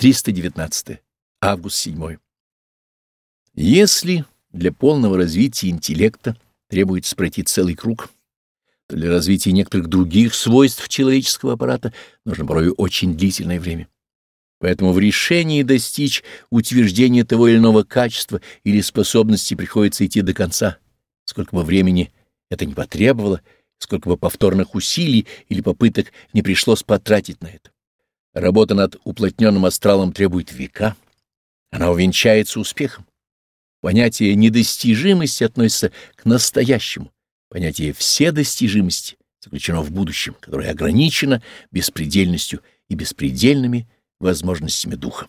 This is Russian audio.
319. Август 7. Если для полного развития интеллекта требуется пройти целый круг, то для развития некоторых других свойств человеческого аппарата нужно порой очень длительное время. Поэтому в решении достичь утверждения того или иного качества или способности приходится идти до конца, сколько бы времени это не потребовало, сколько бы повторных усилий или попыток не пришлось потратить на это. Работа над уплотненным астралом требует века. Она увенчается успехом. Понятие недостижимости относится к настоящему. Понятие вседостижимости заключено в будущем, которое ограничено беспредельностью и беспредельными возможностями духа.